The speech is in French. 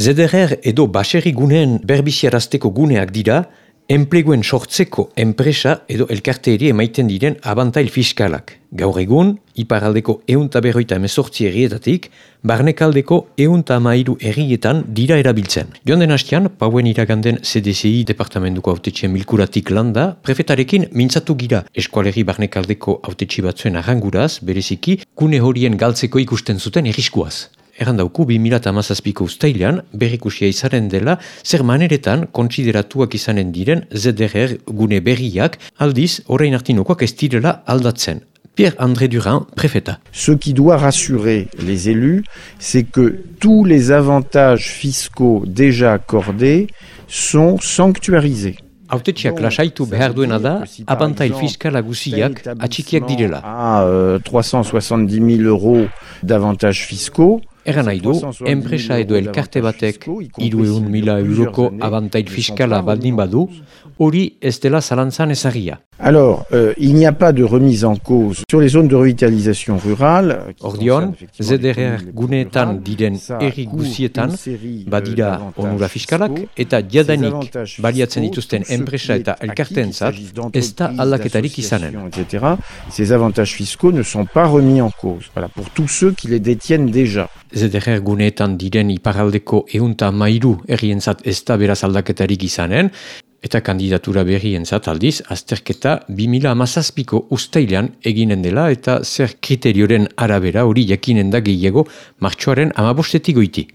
ZDR edo baserri guneen berbiziarazteko guneak dira, enpleguen sortzeko enpresa edo elkarteeri emaiten diren abantail fiskalak. Gaur egun, iparaldeko eunta emezortzi errietatik, barnekaldeko eunta amairu errietan dira erabiltzen. Joan den hastian, pauen iraganden CDCI departamentuko autetxien milkuratik landa, prefetarekin mintzatu gira eskualerri barnekaldeko autetxi batzuen arranguraz, bereziki, gune horien galtzeko ikusten zuten erriskuaz. Errandauku, 2008ko ustailean, berrikusia izaren dela, zer maneretan kontsideratuak izanen diren ZDR gune berriak, aldiz, orain artinokoak ez direla aldatzen. Pierre-André Durand, préfet. Ce qui doit rassurer les élus, c'est que tous les avantages fiscaux déjà accordés sont sanctuarisés. Autetxeak lasaitu behar duena da, abantail fiskala guziak atxikiak direla. À euh, 370 000 euros d'avantages fiscaux, Eran nahi du, enpresa edo elkarte batek iru eun mila euroko abantail fiskala baldin badu, hori ez dela zalantzan ezagia. Alors, euh, il n'y a pas de remise en cause sur les zones de revitalisation rurale. Ordion, ZDR guneetan diren erri guzietan, badira onura fiskalak, eta jadanik baliatzen dituzten enpresa eta elkarteentzat ez da aldaketarik izanen. Etc. Ces avantages fiscaux ne sont pas remis en cause, voilà, pour tous ceux qui les détiennent déjà. ZDR guneetan diren iparaldeko eunta mairu errientzat ez da beraz aldaketarik izanen, Eta kandidatura berrientzat aldiz, azterketa 2000 amazazpiko ustailean eginen dela eta zer kriterioren arabera hori jakinen da gehiago martxoaren amabostetik goiti.